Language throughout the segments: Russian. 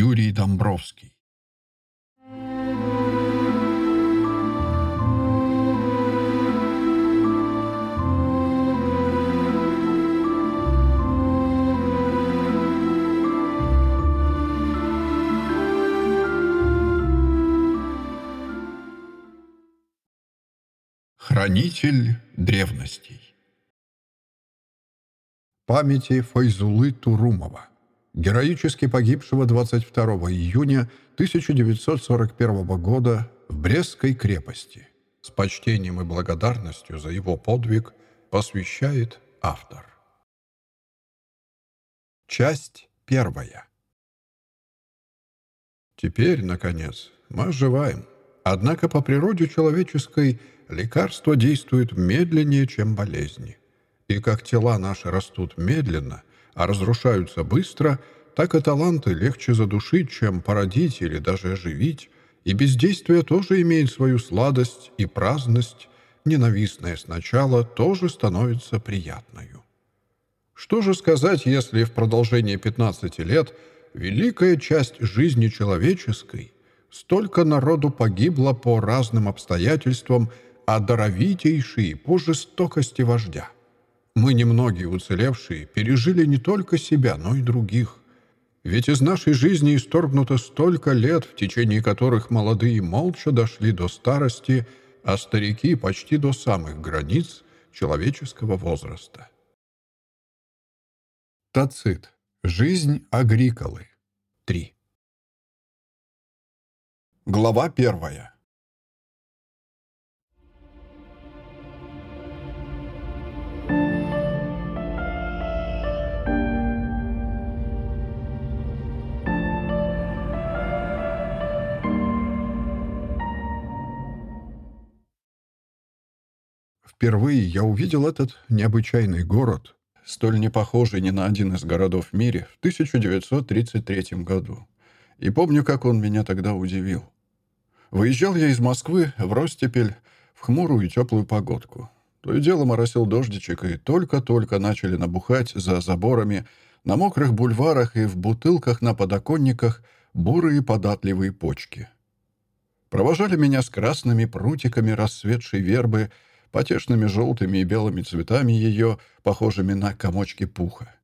Юрий Домбровский. Хранитель древностей. Памяти Файзулы Турумова, героически погибшего 22 июня 1941 года в Брестской крепости, с почтением и благодарностью за его подвиг посвящает автор. Часть первая. Теперь, наконец, мы оживаем. Однако по природе человеческой лекарства действуют медленнее, чем болезни. И как тела наши растут медленно, а разрушаются быстро, так и таланты легче задушить, чем породить или даже оживить, и бездействие тоже имеет свою сладость и праздность, ненавистное сначала тоже становится приятною. Что же сказать, если в продолжении 15 лет великая часть жизни человеческой, столько народу погибло по разным обстоятельствам а даровитейший по жестокости вождя. Мы, немногие уцелевшие, пережили не только себя, но и других. Ведь из нашей жизни исторгнуто столько лет, в течение которых молодые молча дошли до старости, а старики почти до самых границ человеческого возраста. Тацит. Жизнь Агриколы. 3. Глава первая. Впервые я увидел этот необычайный город, столь не похожий ни на один из городов в мире, в 1933 году. И помню, как он меня тогда удивил. Выезжал я из Москвы в Ростепель в хмурую и теплую погодку. То и дело моросил дождичек, и только-только начали набухать за заборами, на мокрых бульварах и в бутылках на подоконниках бурые податливые почки. Провожали меня с красными прутиками расцветшей вербы — потешными желтыми и белыми цветами ее, похожими на комочки пуха.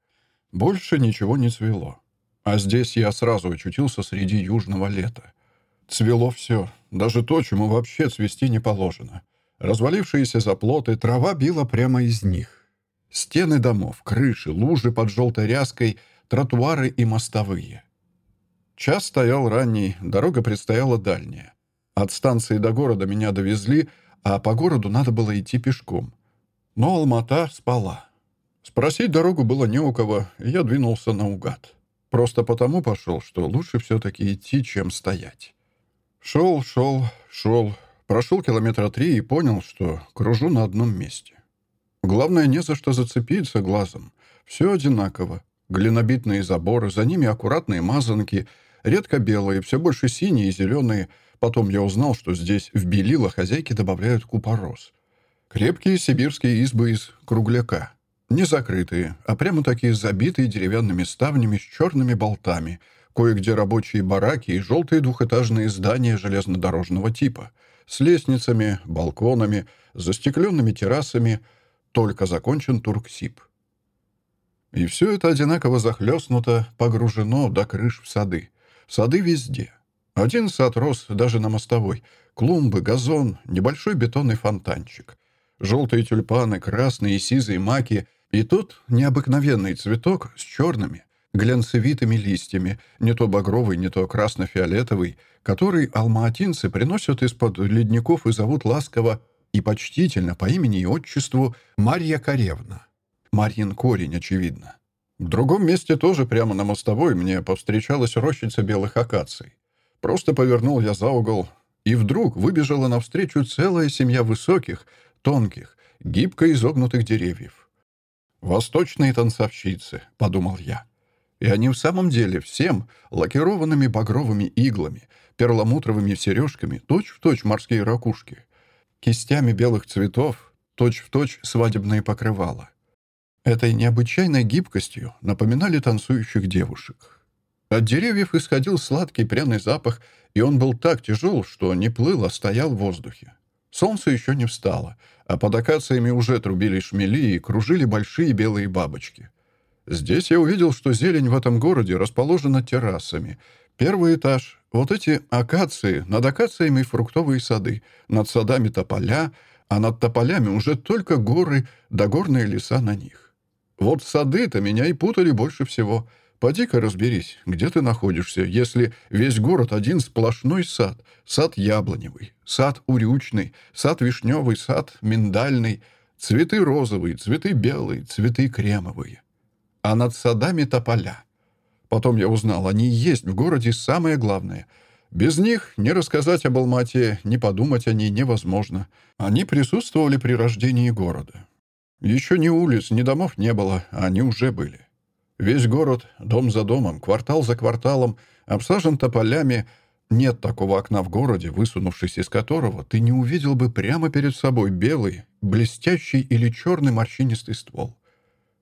Больше ничего не цвело. А здесь я сразу очутился среди южного лета. Цвело все, даже то, чему вообще цвести не положено. Развалившиеся заплоты, трава била прямо из них. Стены домов, крыши, лужи под желтой ряской, тротуары и мостовые. Час стоял ранний, дорога предстояла дальняя. От станции до города меня довезли — а по городу надо было идти пешком. Но Алмата спала. Спросить дорогу было не у кого, и я двинулся наугад. Просто потому пошел, что лучше все-таки идти, чем стоять. Шел, шел, шел, прошел километра три и понял, что кружу на одном месте. Главное, не за что зацепиться глазом. Все одинаково. Глинобитные заборы, за ними аккуратные мазанки, редко белые, все больше синие и зеленые — Потом я узнал, что здесь в белила хозяйки добавляют купорос. Крепкие сибирские избы из кругляка. Не закрытые, а прямо такие забитые деревянными ставнями с черными болтами. Кое-где рабочие бараки и желтые двухэтажные здания железнодорожного типа. С лестницами, балконами, застекленными террасами. Только закончен турксиб. И все это одинаково захлестнуто, погружено до крыш в сады. Сады везде. Один сад рос даже на мостовой. Клумбы, газон, небольшой бетонный фонтанчик. Желтые тюльпаны, красные и сизые маки. И тут необыкновенный цветок с черными, глянцевитыми листьями, не то багровый, не то красно-фиолетовый, который алмаатинцы приносят из-под ледников и зовут ласково и почтительно по имени и отчеству Марья Каревна. Марьин корень, очевидно. В другом месте тоже прямо на мостовой мне повстречалась рощица белых акаций. Просто повернул я за угол, и вдруг выбежала навстречу целая семья высоких, тонких, гибко изогнутых деревьев. «Восточные танцовщицы», — подумал я. И они в самом деле всем лакированными багровыми иглами, перламутровыми сережками, точь-в-точь морские ракушки, кистями белых цветов, точь-в-точь свадебные покрывала. Этой необычайной гибкостью напоминали танцующих девушек. От деревьев исходил сладкий пряный запах, и он был так тяжел, что не плыл, а стоял в воздухе. Солнце еще не встало, а под акациями уже трубили шмели и кружили большие белые бабочки. Здесь я увидел, что зелень в этом городе расположена террасами. Первый этаж — вот эти акации, над акациями фруктовые сады, над садами тополя, а над тополями уже только горы да горные леса на них. Вот сады-то меня и путали больше всего — Поди-ка разберись, где ты находишься, если весь город один сплошной сад. Сад яблоневый, сад урючный, сад вишневый, сад миндальный, цветы розовые, цветы белые, цветы кремовые. А над садами тополя. Потом я узнал, они есть в городе самое главное. Без них не рассказать об Алмате, не подумать о ней невозможно. Они присутствовали при рождении города. Еще ни улиц, ни домов не было, а они уже были. Весь город, дом за домом, квартал за кварталом, обсажен тополями. Нет такого окна в городе, высунувшись из которого, ты не увидел бы прямо перед собой белый, блестящий или черный морщинистый ствол.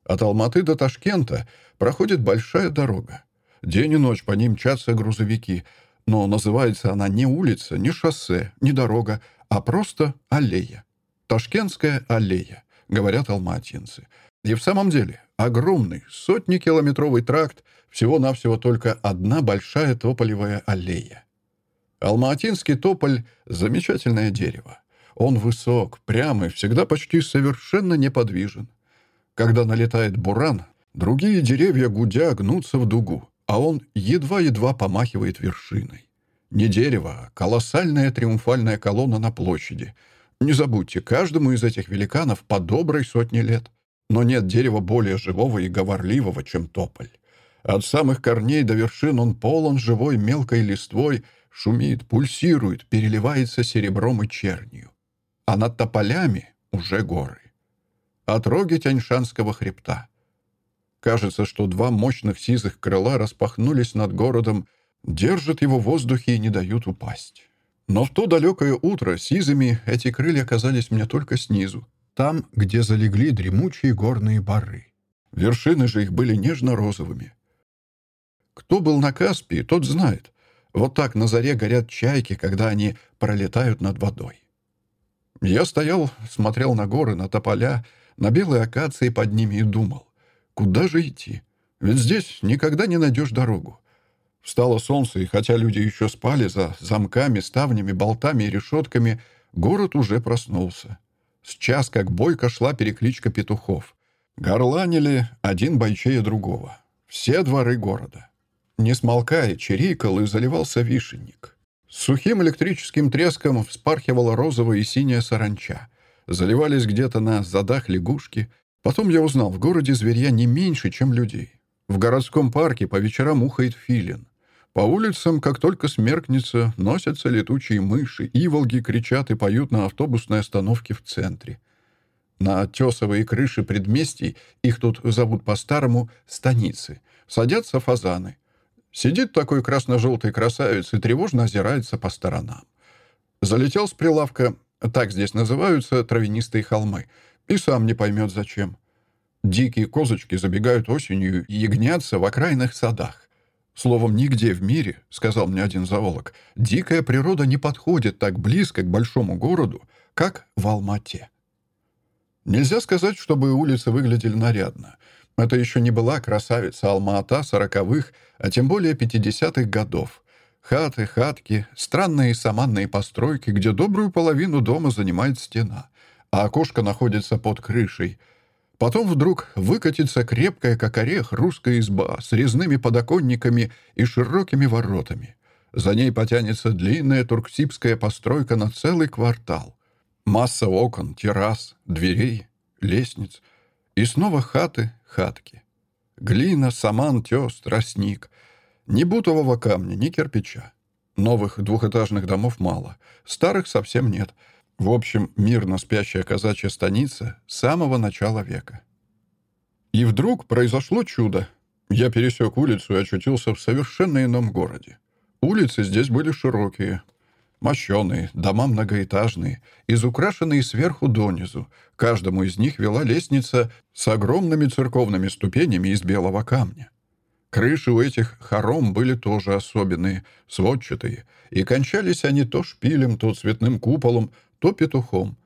От Алматы до Ташкента проходит большая дорога. День и ночь по ним мчатся грузовики, но называется она не улица, не шоссе, не дорога, а просто аллея. Ташкентская аллея, говорят алматинцы. И в самом деле, огромный, сотни-километровый тракт, всего-навсего только одна большая тополевая аллея. Алматинский тополь — замечательное дерево. Он высок, прямый, всегда почти совершенно неподвижен. Когда налетает буран, другие деревья гудя гнутся в дугу, а он едва-едва помахивает вершиной. Не дерево, а колоссальная триумфальная колонна на площади. Не забудьте, каждому из этих великанов по доброй сотне лет. Но нет дерева более живого и говорливого, чем тополь. От самых корней до вершин он полон живой мелкой листвой, шумит, пульсирует, переливается серебром и чернью. А над тополями уже горы. Отроги Тяньшанского хребта. Кажется, что два мощных сизых крыла распахнулись над городом, держат его в воздухе и не дают упасть. Но в то далекое утро сизыми эти крылья оказались мне только снизу, там, где залегли дремучие горные бары. Вершины же их были нежно-розовыми. Кто был на Каспии, тот знает. Вот так на заре горят чайки, когда они пролетают над водой. Я стоял, смотрел на горы, на тополя, на белые акации под ними и думал, куда же идти? Ведь здесь никогда не найдешь дорогу. Встало солнце, и хотя люди еще спали за замками, ставнями, болтами и решетками, город уже проснулся. С час как бойко шла перекличка петухов. Горланили один бойчее другого. Все дворы города. Не смолкая, чирикал и заливался вишенник. С сухим электрическим треском вспархивала розовая и синяя саранча. Заливались где-то на задах лягушки. Потом я узнал, в городе зверья не меньше, чем людей. В городском парке по вечерам ухает филин. По улицам, как только смеркнется, носятся летучие мыши, иволги кричат и поют на автобусной остановке в центре. На тесовые крыши предместий, их тут зовут по-старому станицы, садятся фазаны. Сидит такой красно-желтый красавец и тревожно озирается по сторонам. Залетел с прилавка, так здесь называются травянистые холмы, и сам не поймет зачем. Дикие козочки забегают осенью и ягнятся в окраинных садах. Словом, нигде в мире, сказал мне один зоолог, дикая природа не подходит так близко к большому городу, как в Алмате. Нельзя сказать, чтобы улицы выглядели нарядно. Это еще не была красавица Алма-Ата сороковых, а тем более пятидесятых годов. Хаты, хатки, странные саманные постройки, где добрую половину дома занимает стена, а окошко находится под крышей — Потом вдруг выкатится крепкая, как орех, русская изба с резными подоконниками и широкими воротами. За ней потянется длинная турксибская постройка на целый квартал. Масса окон, террас, дверей, лестниц. И снова хаты, хатки. Глина, саман, тес, тростник. Ни бутового камня, ни кирпича. Новых двухэтажных домов мало, старых совсем нет — в общем, мирно спящая казачья станица с самого начала века. И вдруг произошло чудо. Я пересек улицу и очутился в совершенно ином городе. Улицы здесь были широкие, мощеные, дома многоэтажные, изукрашенные сверху донизу. Каждому из них вела лестница с огромными церковными ступенями из белого камня. Крыши у этих хором были тоже особенные, сводчатые, и кончались они то шпилем, то цветным куполом, то петухом.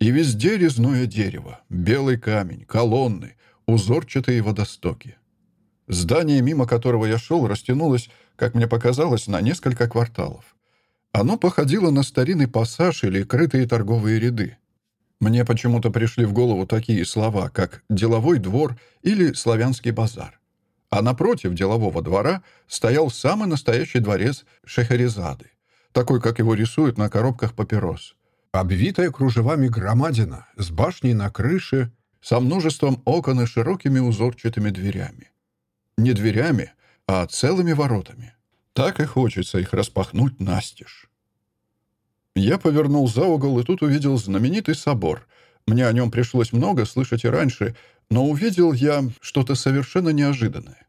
И везде резное дерево, белый камень, колонны, узорчатые водостоки. Здание, мимо которого я шел, растянулось, как мне показалось, на несколько кварталов. Оно походило на старинный пассаж или крытые торговые ряды. Мне почему-то пришли в голову такие слова, как «деловой двор» или «славянский базар». А напротив делового двора стоял самый настоящий дворец Шехерезады, такой, как его рисуют на коробках папирос. Обвитая кружевами громадина, с башней на крыше, со множеством окон и широкими узорчатыми дверями. Не дверями, а целыми воротами. Так и хочется их распахнуть настежь. Я повернул за угол и тут увидел знаменитый собор. Мне о нем пришлось много слышать и раньше, но увидел я что-то совершенно неожиданное.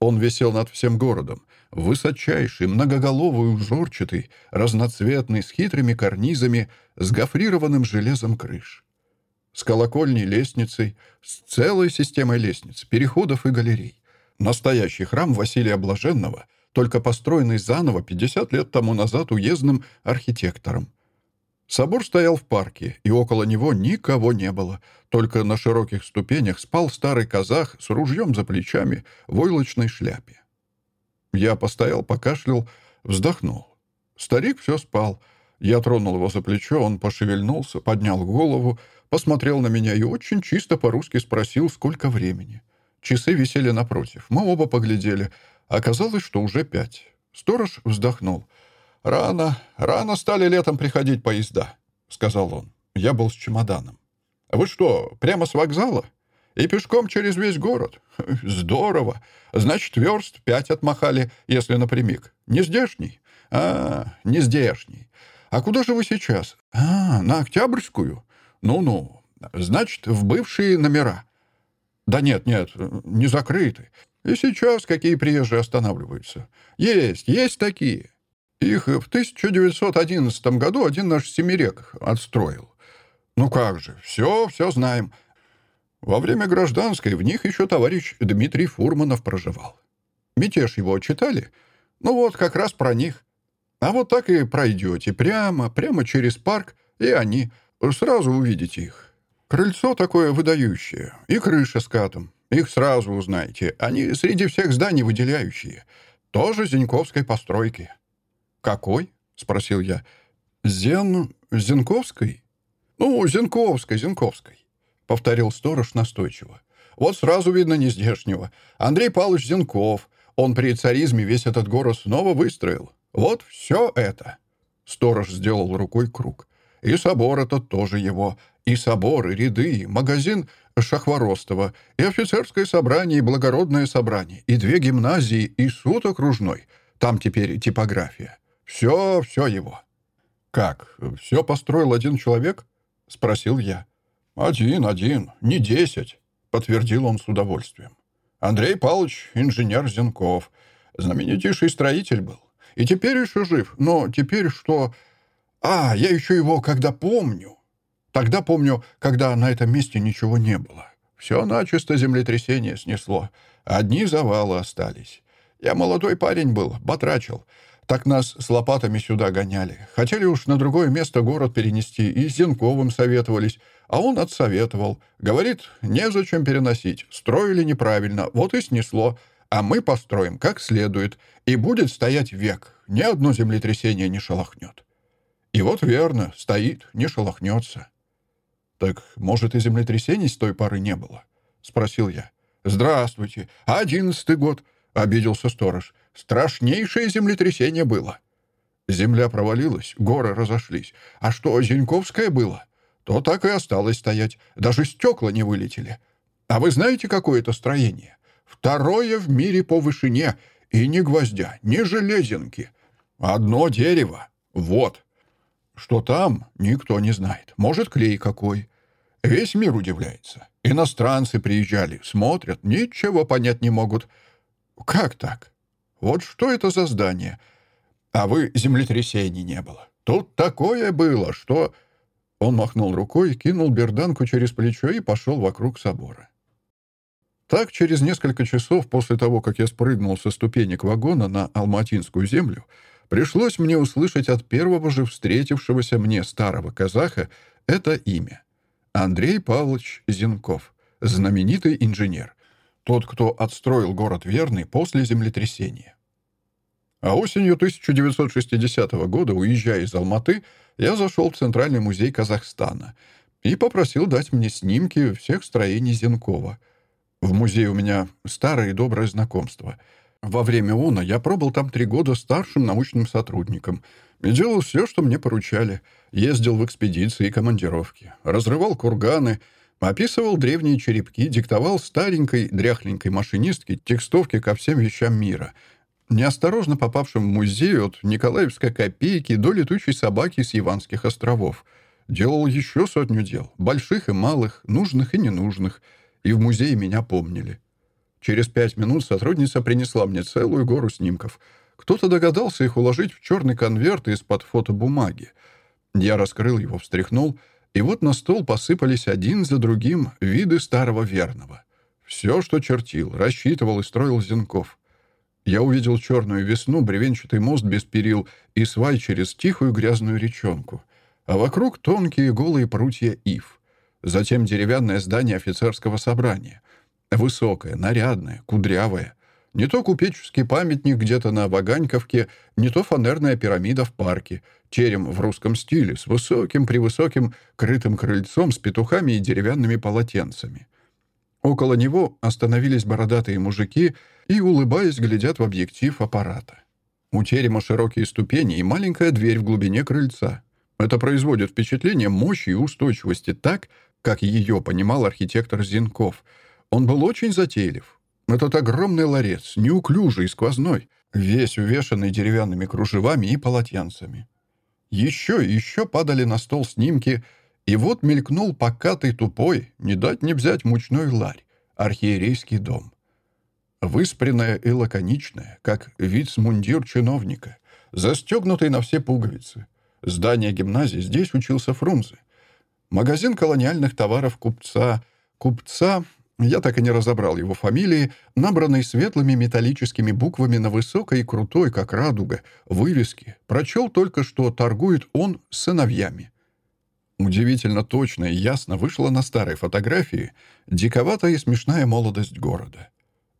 Он висел над всем городом, высочайший, многоголовый, узорчатый, разноцветный, с хитрыми карнизами, с гофрированным железом крыш. С колокольней, лестницей, с целой системой лестниц, переходов и галерей. Настоящий храм Василия Блаженного, только построенный заново 50 лет тому назад уездным архитектором. Собор стоял в парке, и около него никого не было. Только на широких ступенях спал старый казах с ружьем за плечами в войлочной шляпе. Я постоял, покашлял, вздохнул. Старик все спал. Я тронул его за плечо, он пошевельнулся, поднял голову, посмотрел на меня и очень чисто по-русски спросил, сколько времени. Часы висели напротив. Мы оба поглядели. Оказалось, что уже пять. Сторож вздохнул. «Рано, рано стали летом приходить поезда», — сказал он. Я был с чемоданом. «Вы что, прямо с вокзала? И пешком через весь город? Здорово. Значит, верст пять отмахали, если напрямик. Не здешний? А, не здешний. А куда же вы сейчас? А, на Октябрьскую? Ну-ну. Значит, в бывшие номера. Да нет, нет, не закрыты. И сейчас какие приезжие останавливаются? Есть, есть такие. Их в 1911 году один наш семирек отстроил. Ну как же, все, все знаем. Во время гражданской в них еще товарищ Дмитрий Фурманов проживал. Мятеж его читали? Ну вот, как раз про них. А вот так и пройдете прямо, прямо через парк, и они. Сразу увидите их. Крыльцо такое выдающее, и крыша с катом. Их сразу узнаете. Они среди всех зданий выделяющие. Тоже Зиньковской постройки. «Какой?» — спросил я. «Зен... Зенковской?» «Ну, Зенковской, Зенковской», — повторил сторож настойчиво. «Вот сразу видно не здешнего. Андрей Павлович Зенков. Он при царизме весь этот город снова выстроил. Вот все это». Сторож сделал рукой круг. «И собор этот тоже его. И собор, и ряды, и магазин Шахворостова, и офицерское собрание, и благородное собрание, и две гимназии, и суд окружной. Там теперь типография. Все, все его. «Как, все построил один человек?» — спросил я. «Один, один, не десять», — подтвердил он с удовольствием. «Андрей Павлович — инженер Зенков, знаменитейший строитель был. И теперь еще жив, но теперь что... А, я еще его когда помню. Тогда помню, когда на этом месте ничего не было. Все начисто землетрясение снесло. Одни завалы остались. Я молодой парень был, батрачил. Так нас с лопатами сюда гоняли. Хотели уж на другое место город перенести, и с Зенковым советовались. А он отсоветовал. Говорит, незачем переносить. Строили неправильно, вот и снесло. А мы построим как следует. И будет стоять век. Ни одно землетрясение не шелохнет. И вот верно, стоит, не шелохнется. «Так, может, и землетрясений с той поры не было?» — спросил я. «Здравствуйте. Одиннадцатый год», — обиделся сторож. Страшнейшее землетрясение было. Земля провалилась, горы разошлись. А что Зиньковское было? То так и осталось стоять. Даже стекла не вылетели. А вы знаете, какое это строение? Второе в мире по вышине. И ни гвоздя, ни железинки. Одно дерево. Вот. Что там, никто не знает. Может, клей какой. Весь мир удивляется. Иностранцы приезжали, смотрят, ничего понять не могут. Как так? Вот что это за здание? А вы землетрясений не было. Тут такое было, что...» Он махнул рукой, кинул берданку через плечо и пошел вокруг собора. Так, через несколько часов после того, как я спрыгнул со ступенек вагона на Алматинскую землю, пришлось мне услышать от первого же встретившегося мне старого казаха это имя. Андрей Павлович Зенков, знаменитый инженер, тот, кто отстроил город Верный после землетрясения. А осенью 1960 года, уезжая из Алматы, я зашел в Центральный музей Казахстана и попросил дать мне снимки всех строений Зенкова — в музее у меня старое и доброе знакомство. Во время ОНА я пробыл там три года старшим научным сотрудником и делал все, что мне поручали. Ездил в экспедиции и командировки, разрывал курганы, описывал древние черепки, диктовал старенькой, дряхленькой машинистке текстовки ко всем вещам мира. Неосторожно попавшим в музей от Николаевской копейки до летучей собаки с Яванских островов. Делал еще сотню дел, больших и малых, нужных и ненужных — и в музее меня помнили. Через пять минут сотрудница принесла мне целую гору снимков. Кто-то догадался их уложить в черный конверт из-под фотобумаги. Я раскрыл его, встряхнул, и вот на стол посыпались один за другим виды старого верного. Все, что чертил, рассчитывал и строил Зенков. Я увидел черную весну, бревенчатый мост без перил и свай через тихую грязную речонку. А вокруг тонкие голые прутья ив. Затем деревянное здание офицерского собрания. Высокое, нарядное, кудрявое. Не то купеческий памятник где-то на Ваганьковке, не то фанерная пирамида в парке. Терем в русском стиле, с высоким-превысоким крытым крыльцом, с петухами и деревянными полотенцами. Около него остановились бородатые мужики и, улыбаясь, глядят в объектив аппарата. У терема широкие ступени и маленькая дверь в глубине крыльца. Это производит впечатление мощи и устойчивости так, как ее понимал архитектор Зинков. Он был очень затейлив. Этот огромный ларец, неуклюжий и сквозной, весь увешанный деревянными кружевами и полотенцами. Еще и еще падали на стол снимки, и вот мелькнул покатый тупой, не дать не взять мучной ларь, архиерейский дом. Выспренная и лаконичная, как вицмундир чиновника, застегнутый на все пуговицы. Здание гимназии здесь учился Фрунзе. Магазин колониальных товаров купца. Купца, я так и не разобрал его фамилии, набранный светлыми металлическими буквами на высокой и крутой, как радуга, вывеске, прочел только, что торгует он сыновьями. Удивительно точно и ясно вышла на старой фотографии диковатая и смешная молодость города.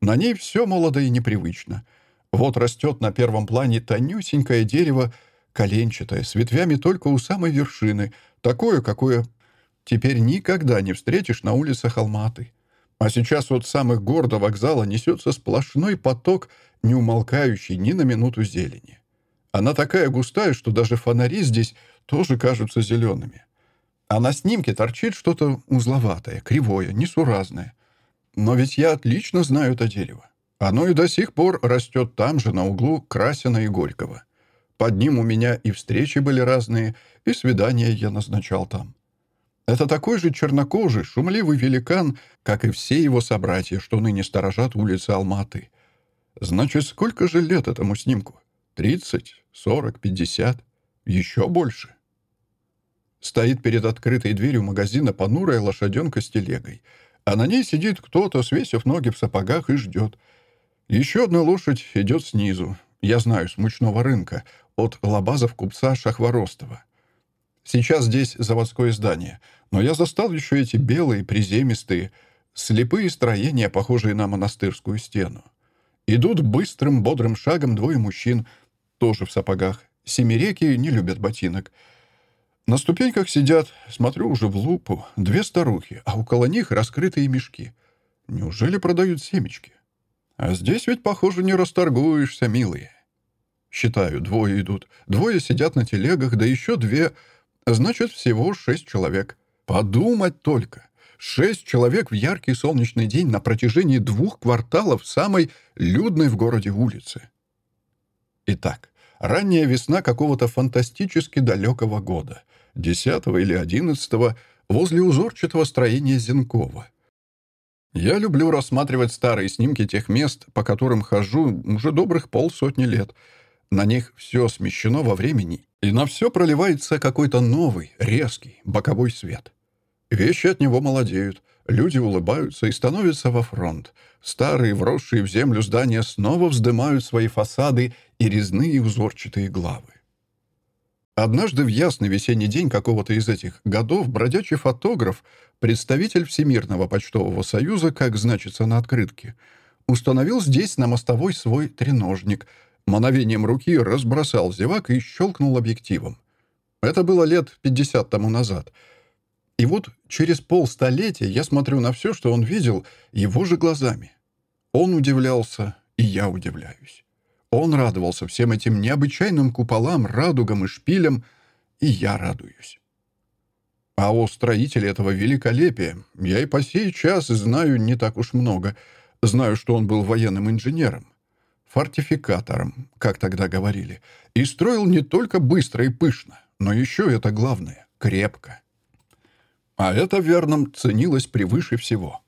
На ней все молодо и непривычно. Вот растет на первом плане тонюсенькое дерево, коленчатое, с ветвями только у самой вершины, такое, какое теперь никогда не встретишь на улицах Алматы. А сейчас от самых гор до вокзала несется сплошной поток, не умолкающий ни на минуту зелени. Она такая густая, что даже фонари здесь тоже кажутся зелеными. А на снимке торчит что-то узловатое, кривое, несуразное. Но ведь я отлично знаю это дерево. Оно и до сих пор растет там же, на углу Красина и Горького. Под ним у меня и встречи были разные, и свидания я назначал там. Это такой же чернокожий, шумливый великан, как и все его собратья, что ныне сторожат улицы Алматы. Значит, сколько же лет этому снимку? Тридцать, сорок, пятьдесят? Еще больше. Стоит перед открытой дверью магазина понурая лошаденка с телегой, а на ней сидит кто-то, свесив ноги в сапогах, и ждет. Еще одна лошадь идет снизу. Я знаю, с мучного рынка, от лабазов купца Шахворостова. Сейчас здесь заводское здание, но я застал еще эти белые, приземистые, слепые строения, похожие на монастырскую стену. Идут быстрым, бодрым шагом двое мужчин, тоже в сапогах. Семиреки не любят ботинок. На ступеньках сидят, смотрю уже в лупу, две старухи, а около них раскрытые мешки. Неужели продают семечки? А здесь ведь, похоже, не расторгуешься, милые. Считаю, двое идут. Двое сидят на телегах, да еще две Значит, всего шесть человек. Подумать только. Шесть человек в яркий солнечный день на протяжении двух кварталов самой людной в городе улицы. Итак, ранняя весна какого-то фантастически далекого года, десятого или одиннадцатого, возле узорчатого строения Зенкова. Я люблю рассматривать старые снимки тех мест, по которым хожу уже добрых полсотни лет — на них все смещено во времени, и на все проливается какой-то новый, резкий, боковой свет. Вещи от него молодеют, Люди улыбаются и становятся во фронт. Старые, вросшие в землю здания снова вздымают свои фасады и резные узорчатые главы. Однажды в ясный весенний день какого-то из этих годов бродячий фотограф, представитель Всемирного почтового союза, как значится на открытке, установил здесь на мостовой свой треножник, мановением руки разбросал зевак и щелкнул объективом. Это было лет 50 тому назад. И вот через полстолетия я смотрю на все, что он видел, его же глазами. Он удивлялся, и я удивляюсь. Он радовался всем этим необычайным куполам, радугам и шпилям, и я радуюсь. А о строителе этого великолепия я и по сей час знаю не так уж много. Знаю, что он был военным инженером, фортификатором, как тогда говорили, и строил не только быстро и пышно, но еще это главное — крепко. А это Верном ценилось превыше всего.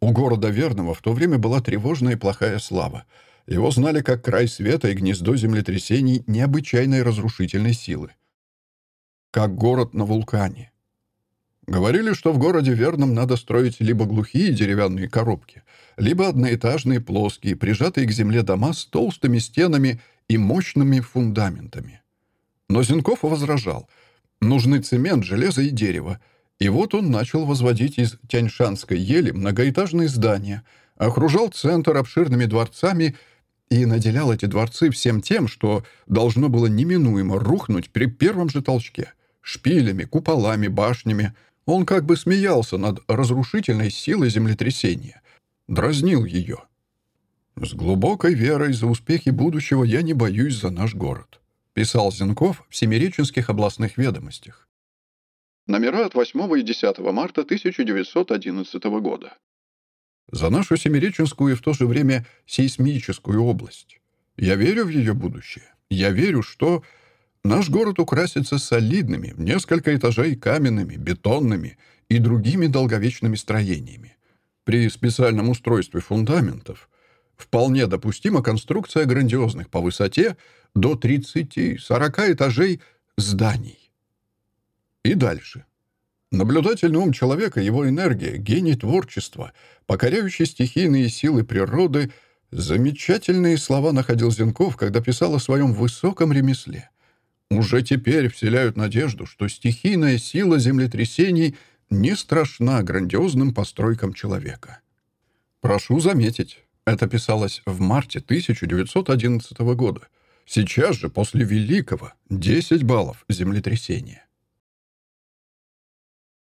У города Верного в то время была тревожная и плохая слава — его знали как край света и гнездо землетрясений необычайной разрушительной силы. Как город на вулкане. Говорили, что в городе Верном надо строить либо глухие деревянные коробки, либо одноэтажные плоские, прижатые к земле дома с толстыми стенами и мощными фундаментами. Но Зинков возражал. Нужны цемент, железо и дерево. И вот он начал возводить из тяньшанской ели многоэтажные здания, окружал центр обширными дворцами и наделял эти дворцы всем тем, что должно было неминуемо рухнуть при первом же толчке. Шпилями, куполами, башнями. Он как бы смеялся над разрушительной силой землетрясения. Дразнил ее. «С глубокой верой за успехи будущего я не боюсь за наш город», писал Зенков в Семиреченских областных ведомостях. Номера от 8 и 10 марта 1911 года за нашу Семиреченскую и в то же время сейсмическую область. Я верю в ее будущее. Я верю, что наш город украсится солидными, в несколько этажей каменными, бетонными и другими долговечными строениями. При специальном устройстве фундаментов вполне допустима конструкция грандиозных по высоте до 30-40 этажей зданий. И дальше. Наблюдательный ум человека, его энергия, гений творчества, покоряющий стихийные силы природы, замечательные слова находил Зенков, когда писал о своем высоком ремесле. Уже теперь вселяют надежду, что стихийная сила землетрясений не страшна грандиозным постройкам человека. Прошу заметить, это писалось в марте 1911 года. Сейчас же, после Великого, 10 баллов землетрясения.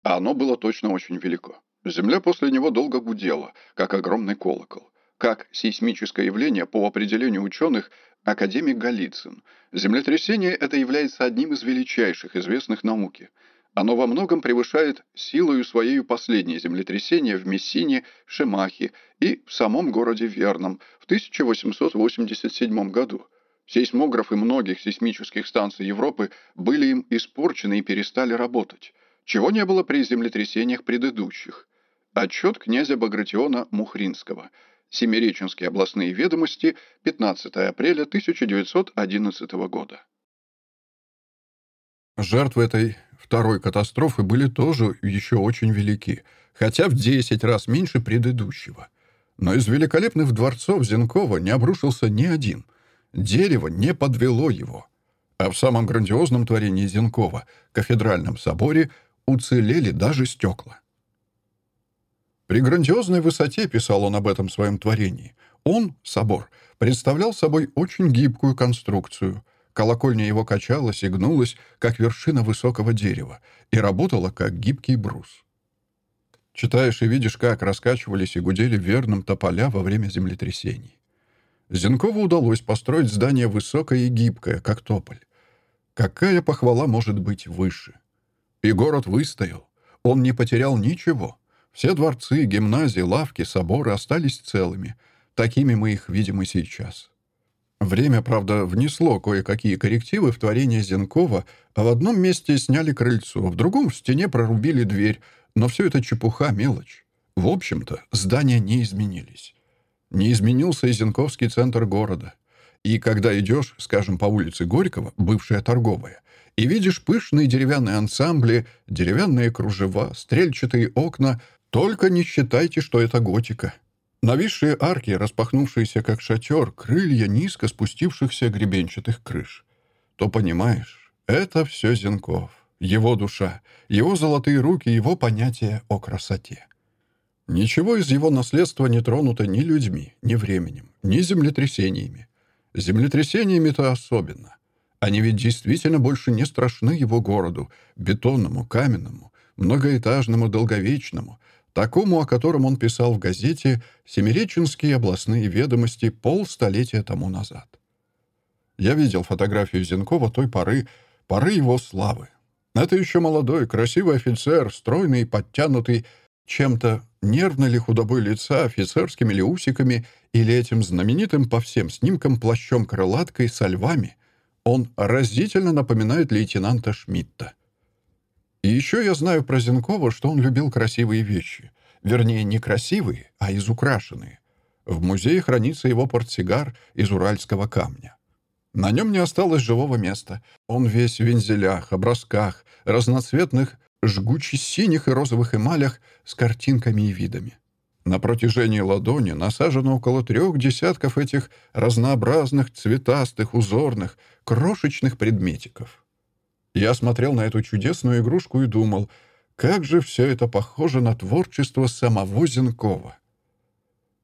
А оно было точно очень велико. Земля после него долго гудела, как огромный колокол. Как сейсмическое явление по определению ученых академик Голицын. Землетрясение это является одним из величайших известных науки. Оно во многом превышает силою своей последнее землетрясение в Мессине, Шемахе и в самом городе Верном в 1887 году. Сейсмографы многих сейсмических станций Европы были им испорчены и перестали работать чего не было при землетрясениях предыдущих. Отчет князя Багратиона Мухринского. Семиреченские областные ведомости, 15 апреля 1911 года. Жертвы этой второй катастрофы были тоже еще очень велики, хотя в 10 раз меньше предыдущего. Но из великолепных дворцов Зенкова не обрушился ни один. Дерево не подвело его. А в самом грандиозном творении Зенкова, кафедральном соборе, уцелели даже стекла. При грандиозной высоте, писал он об этом своем творении, он, собор, представлял собой очень гибкую конструкцию. Колокольня его качалась и гнулась, как вершина высокого дерева, и работала, как гибкий брус. Читаешь и видишь, как раскачивались и гудели верным тополя во время землетрясений. Зенкову удалось построить здание высокое и гибкое, как тополь. Какая похвала может быть выше? И город выстоял. Он не потерял ничего. Все дворцы, гимназии, лавки, соборы остались целыми. Такими мы их видим и сейчас. Время, правда, внесло кое-какие коррективы в творение Зенкова, а в одном месте сняли крыльцо, в другом в стене прорубили дверь, но все это чепуха, мелочь. В общем-то, здания не изменились. Не изменился и Зенковский центр города. И когда идешь, скажем, по улице Горького, бывшая торговая, и видишь пышные деревянные ансамбли, деревянные кружева, стрельчатые окна, Только не считайте, что это готика. Нависшие арки, распахнувшиеся как шатер, крылья низко спустившихся гребенчатых крыш. То понимаешь, это все Зенков, его душа, его золотые руки, его понятие о красоте. Ничего из его наследства не тронуто ни людьми, ни временем, ни землетрясениями. Землетрясениями-то особенно. Они ведь действительно больше не страшны его городу, бетонному, каменному, многоэтажному, долговечному, такому, о котором он писал в газете «Семиреченские областные ведомости» полстолетия тому назад. Я видел фотографию Зенкова той поры, поры его славы. Это еще молодой, красивый офицер, стройный подтянутый, чем-то нервно ли худобой лица, офицерскими ли усиками или этим знаменитым по всем снимкам плащом-крылаткой со львами, он разительно напоминает лейтенанта Шмидта. И еще я знаю про Зенкова, что он любил красивые вещи. Вернее, не красивые, а изукрашенные. В музее хранится его портсигар из уральского камня. На нем не осталось живого места. Он весь в вензелях, образках, разноцветных, жгуче-синих и розовых эмалях с картинками и видами. На протяжении ладони насажено около трех десятков этих разнообразных, цветастых, узорных, крошечных предметиков. Я смотрел на эту чудесную игрушку и думал, как же все это похоже на творчество самого Зенкова.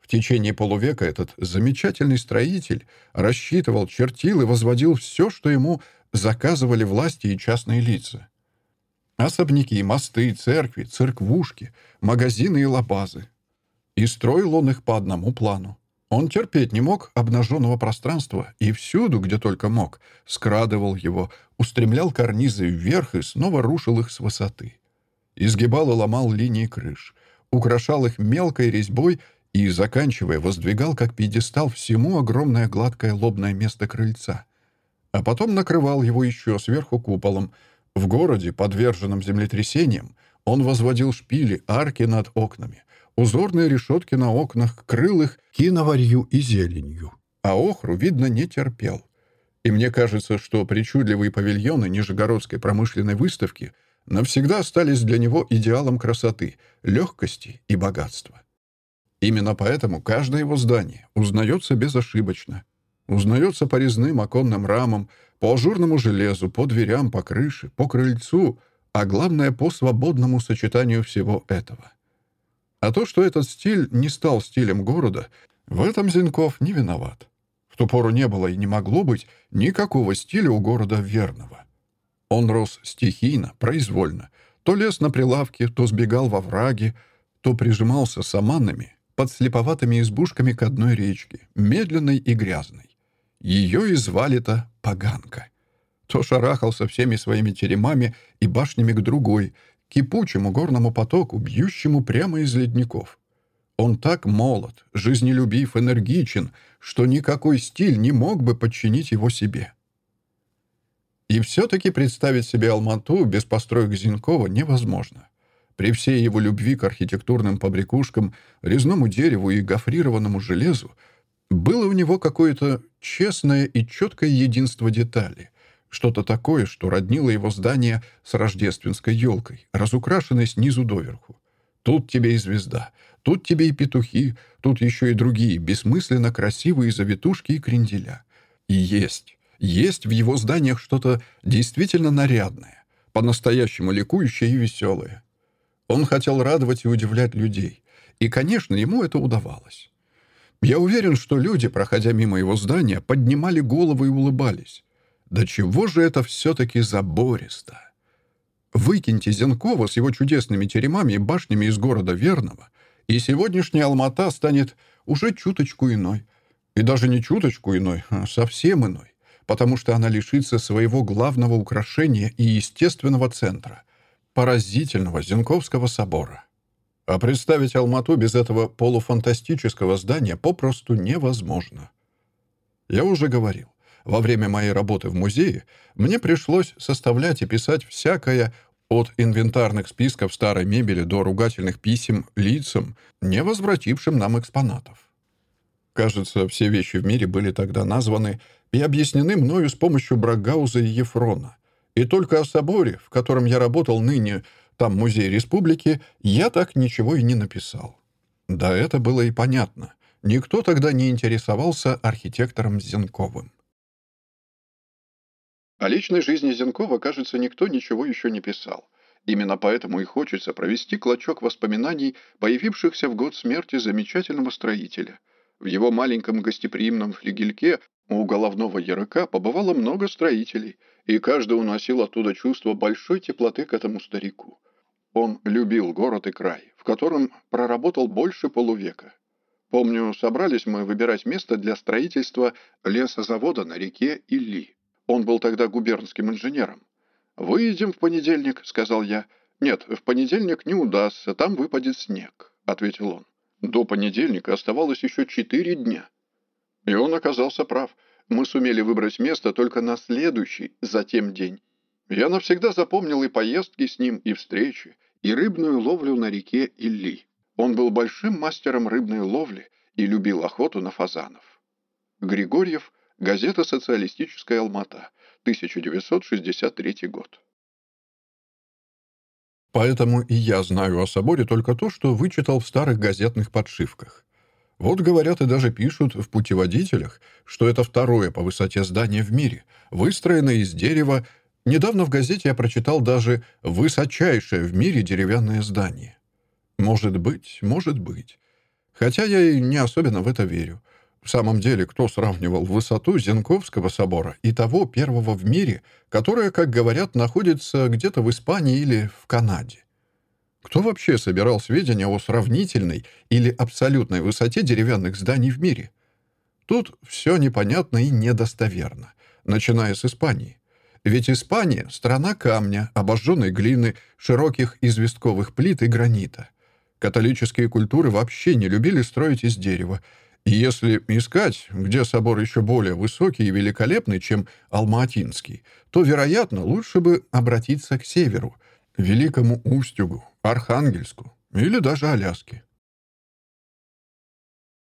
В течение полувека этот замечательный строитель рассчитывал, чертил и возводил все, что ему заказывали власти и частные лица. Особняки, мосты, церкви, церквушки, магазины и лабазы. И строил он их по одному плану. Он терпеть не мог обнаженного пространства и всюду, где только мог, скрадывал его, устремлял карнизы вверх и снова рушил их с высоты. Изгибал и ломал линии крыш, украшал их мелкой резьбой и, заканчивая, воздвигал как пьедестал всему огромное гладкое лобное место крыльца. А потом накрывал его еще сверху куполом. В городе, подверженном землетрясениям, он возводил шпили, арки над окнами, узорные решетки на окнах, крыл их киноварью и зеленью. А охру, видно, не терпел. И мне кажется, что причудливые павильоны Нижегородской промышленной выставки навсегда остались для него идеалом красоты, легкости и богатства. Именно поэтому каждое его здание узнается безошибочно. Узнается по резным оконным рамам, по ажурному железу, по дверям, по крыше, по крыльцу, а главное, по свободному сочетанию всего этого. А то, что этот стиль не стал стилем города, в этом Зинков не виноват. В ту пору не было и не могло быть никакого стиля у города верного. Он рос стихийно, произвольно. То лез на прилавке, то сбегал во враги, то прижимался саманами под слеповатыми избушками к одной речке, медленной и грязной. Ее и звали-то Поганка. То шарахался всеми своими теремами и башнями к другой, кипучему горному потоку, бьющему прямо из ледников. Он так молод, жизнелюбив, энергичен, что никакой стиль не мог бы подчинить его себе. И все-таки представить себе Алмату без построек Зинкова невозможно. При всей его любви к архитектурным побрякушкам, резному дереву и гофрированному железу было у него какое-то честное и четкое единство деталей, что-то такое, что роднило его здание с рождественской елкой, разукрашенной снизу доверху. Тут тебе и звезда, тут тебе и петухи, тут еще и другие бессмысленно красивые завитушки и кренделя. И есть, есть в его зданиях что-то действительно нарядное, по-настоящему ликующее и веселое. Он хотел радовать и удивлять людей, и, конечно, ему это удавалось. Я уверен, что люди, проходя мимо его здания, поднимали головы и улыбались. Да чего же это все-таки забористо? Выкиньте Зенкова с его чудесными теремами и башнями из города Верного, и сегодняшняя Алмата станет уже чуточку иной. И даже не чуточку иной, а совсем иной, потому что она лишится своего главного украшения и естественного центра — поразительного Зенковского собора. А представить Алмату без этого полуфантастического здания попросту невозможно. Я уже говорил, во время моей работы в музее мне пришлось составлять и писать всякое от инвентарных списков старой мебели до ругательных писем лицам, не возвратившим нам экспонатов. Кажется, все вещи в мире были тогда названы и объяснены мною с помощью Брагауза и Ефрона. И только о соборе, в котором я работал ныне, там музей республики, я так ничего и не написал. Да, это было и понятно. Никто тогда не интересовался архитектором Зенковым. О личной жизни Зенкова, кажется, никто ничего еще не писал. Именно поэтому и хочется провести клочок воспоминаний, появившихся в год смерти замечательного строителя. В его маленьком гостеприимном флигельке у головного ярыка побывало много строителей, и каждый уносил оттуда чувство большой теплоты к этому старику. Он любил город и край, в котором проработал больше полувека. Помню, собрались мы выбирать место для строительства лесозавода на реке Илли. Он был тогда губернским инженером. «Выедем в понедельник», — сказал я. «Нет, в понедельник не удастся, там выпадет снег», — ответил он. До понедельника оставалось еще четыре дня. И он оказался прав. Мы сумели выбрать место только на следующий, затем день. Я навсегда запомнил и поездки с ним, и встречи, и рыбную ловлю на реке Илли. Он был большим мастером рыбной ловли и любил охоту на фазанов. Григорьев, газета «Социалистическая Алмата», 1963 год. Поэтому и я знаю о соборе только то, что вычитал в старых газетных подшивках. Вот говорят и даже пишут в путеводителях, что это второе по высоте здание в мире, выстроенное из дерева Недавно в газете я прочитал даже высочайшее в мире деревянное здание. Может быть, может быть. Хотя я и не особенно в это верю. В самом деле, кто сравнивал высоту Зенковского собора и того первого в мире, которое, как говорят, находится где-то в Испании или в Канаде? Кто вообще собирал сведения о сравнительной или абсолютной высоте деревянных зданий в мире? Тут все непонятно и недостоверно, начиная с Испании. Ведь Испания — страна камня, обожженной глины, широких известковых плит и гранита. Католические культуры вообще не любили строить из дерева. Если искать, где собор еще более высокий и великолепный, чем Алма-Атинский, то, вероятно, лучше бы обратиться к северу, Великому Устюгу, Архангельску или даже Аляске.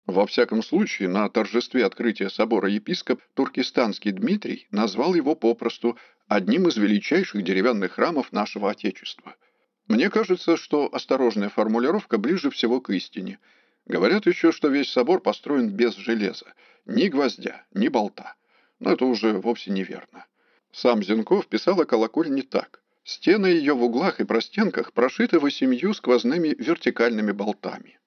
Во всяком случае, на торжестве открытия собора епископ Туркестанский Дмитрий назвал его попросту одним из величайших деревянных храмов нашего Отечества. Мне кажется, что осторожная формулировка ближе всего к истине. Говорят еще, что весь собор построен без железа, ни гвоздя, ни болта. Но это уже вовсе неверно. Сам Зенков писал о колокольне так. Стены ее в углах и простенках прошиты восемью сквозными вертикальными болтами.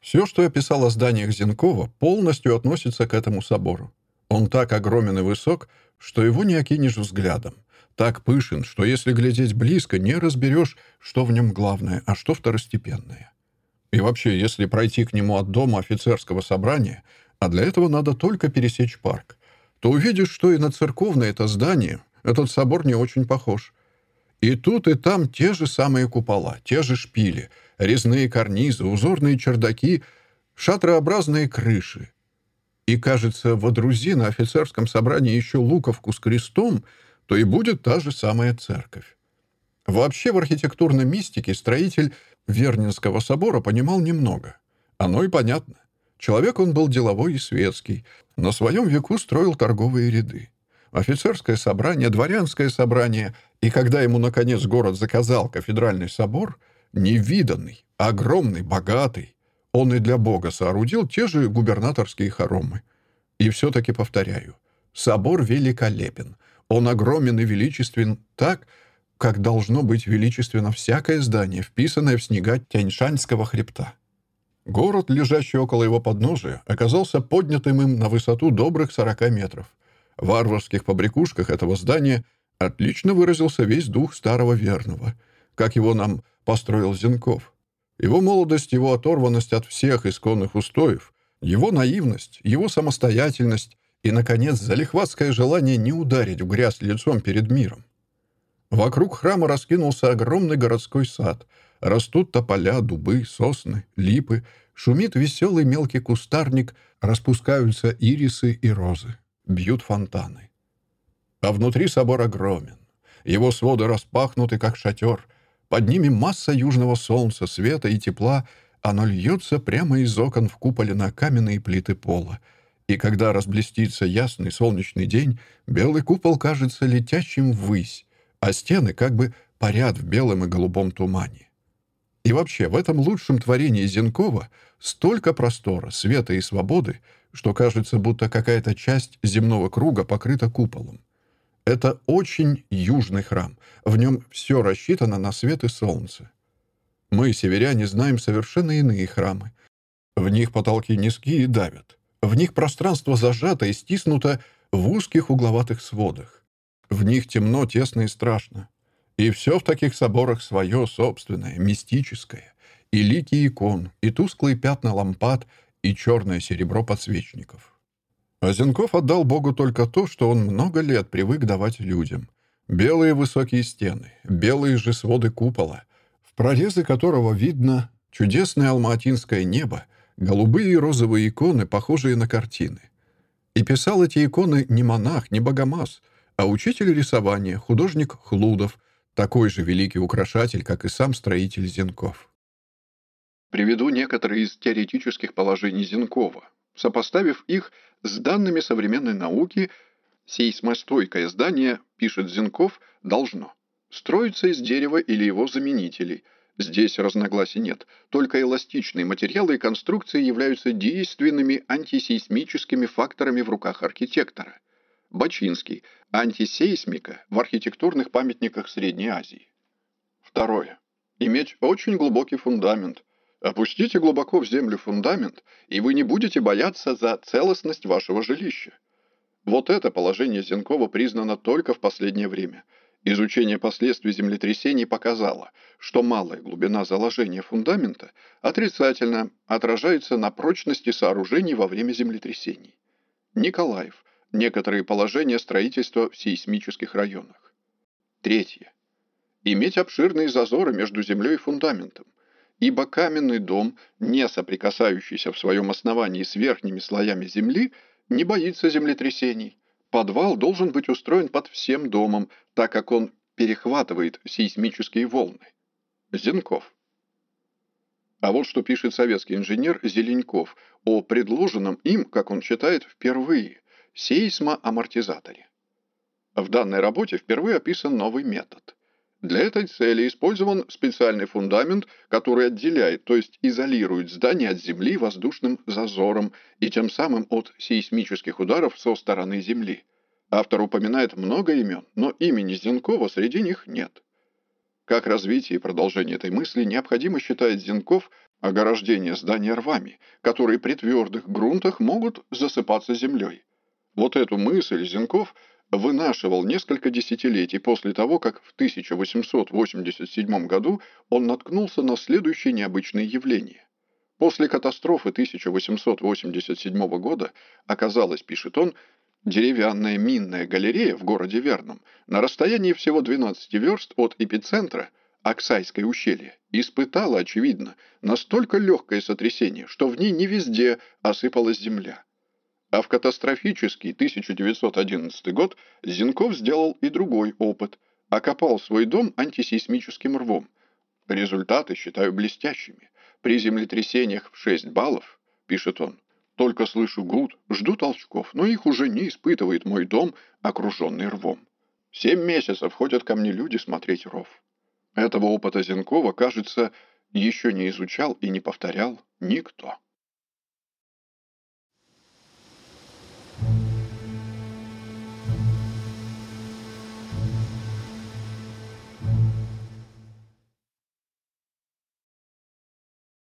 Все, что я писал о зданиях Зенкова, полностью относится к этому собору. Он так огромен и высок, что его не окинешь взглядом. Так пышен, что если глядеть близко, не разберешь, что в нем главное, а что второстепенное. И вообще, если пройти к нему от дома офицерского собрания, а для этого надо только пересечь парк, то увидишь, что и на церковное это здание этот собор не очень похож. И тут, и там те же самые купола, те же шпили — резные карнизы, узорные чердаки, шатрообразные крыши. И, кажется, водрузи на офицерском собрании еще луковку с крестом, то и будет та же самая церковь. Вообще в архитектурной мистике строитель Вернинского собора понимал немного. Оно и понятно. Человек он был деловой и светский. На своем веку строил торговые ряды. Офицерское собрание, дворянское собрание. И когда ему, наконец, город заказал кафедральный собор — невиданный, огромный, богатый. Он и для Бога соорудил те же губернаторские хоромы. И все-таки повторяю, собор великолепен. Он огромен и величествен так, как должно быть величественно всякое здание, вписанное в снега Тяньшанского хребта. Город, лежащий около его подножия, оказался поднятым им на высоту добрых 40 метров. В варварских побрякушках этого здания отлично выразился весь дух старого верного, как его нам построил Зенков. Его молодость, его оторванность от всех исконных устоев, его наивность, его самостоятельность и, наконец, залихватское желание не ударить в грязь лицом перед миром. Вокруг храма раскинулся огромный городской сад. Растут тополя, дубы, сосны, липы, шумит веселый мелкий кустарник, распускаются ирисы и розы, бьют фонтаны. А внутри собор огромен. Его своды распахнуты, как шатер, под ними масса южного солнца, света и тепла. Оно льется прямо из окон в куполе на каменные плиты пола. И когда разблестится ясный солнечный день, белый купол кажется летящим ввысь, а стены как бы парят в белом и голубом тумане. И вообще, в этом лучшем творении Зенкова столько простора, света и свободы, что кажется, будто какая-то часть земного круга покрыта куполом. Это очень южный храм. В нем все рассчитано на свет и солнце. Мы, северяне, знаем совершенно иные храмы. В них потолки низкие и давят. В них пространство зажато и стиснуто в узких угловатых сводах. В них темно, тесно и страшно. И все в таких соборах свое, собственное, мистическое. И лики икон, и тусклые пятна лампад, и черное серебро подсвечников. Озенков отдал Богу только то, что он много лет привык давать людям. Белые высокие стены, белые же своды купола, в прорезы которого видно чудесное алматинское небо, голубые и розовые иконы, похожие на картины. И писал эти иконы не монах, не богомаз, а учитель рисования, художник Хлудов, такой же великий украшатель, как и сам строитель Зенков. Приведу некоторые из теоретических положений Зенкова. Сопоставив их с данными современной науки, сейсмостойкое здание, пишет Зенков, должно строиться из дерева или его заменителей. Здесь разногласий нет, только эластичные материалы и конструкции являются действенными антисейсмическими факторами в руках архитектора. Бачинский. Антисейсмика в архитектурных памятниках Средней Азии. Второе. Иметь очень глубокий фундамент. Опустите глубоко в землю фундамент, и вы не будете бояться за целостность вашего жилища. Вот это положение Зенкова признано только в последнее время. Изучение последствий землетрясений показало, что малая глубина заложения фундамента отрицательно отражается на прочности сооружений во время землетрясений. Николаев. Некоторые положения строительства в сейсмических районах. Третье. Иметь обширные зазоры между землей и фундаментом, ибо каменный дом, не соприкасающийся в своем основании с верхними слоями земли, не боится землетрясений. Подвал должен быть устроен под всем домом, так как он перехватывает сейсмические волны. Зенков. А вот что пишет советский инженер Зеленков о предложенном им, как он считает, впервые сейсмоамортизаторе. В данной работе впервые описан новый метод. Для этой цели использован специальный фундамент, который отделяет, то есть изолирует здание от земли воздушным зазором и тем самым от сейсмических ударов со стороны земли. Автор упоминает много имен, но имени Зенкова среди них нет. Как развитие и продолжение этой мысли необходимо считает Зенков ограждение здания рвами, которые при твердых грунтах могут засыпаться землей. Вот эту мысль Зенков вынашивал несколько десятилетий после того, как в 1887 году он наткнулся на следующее необычное явление. После катастрофы 1887 года оказалось, пишет он, деревянная минная галерея в городе Верном на расстоянии всего 12 верст от эпицентра Оксайское ущелье испытала, очевидно, настолько легкое сотрясение, что в ней не везде осыпалась земля. А в катастрофический 1911 год Зинков сделал и другой опыт. Окопал свой дом антисейсмическим рвом. Результаты считаю блестящими. При землетрясениях в 6 баллов, пишет он, только слышу гуд, жду толчков, но их уже не испытывает мой дом, окруженный рвом. Семь месяцев ходят ко мне люди смотреть ров. Этого опыта Зенкова, кажется, еще не изучал и не повторял никто.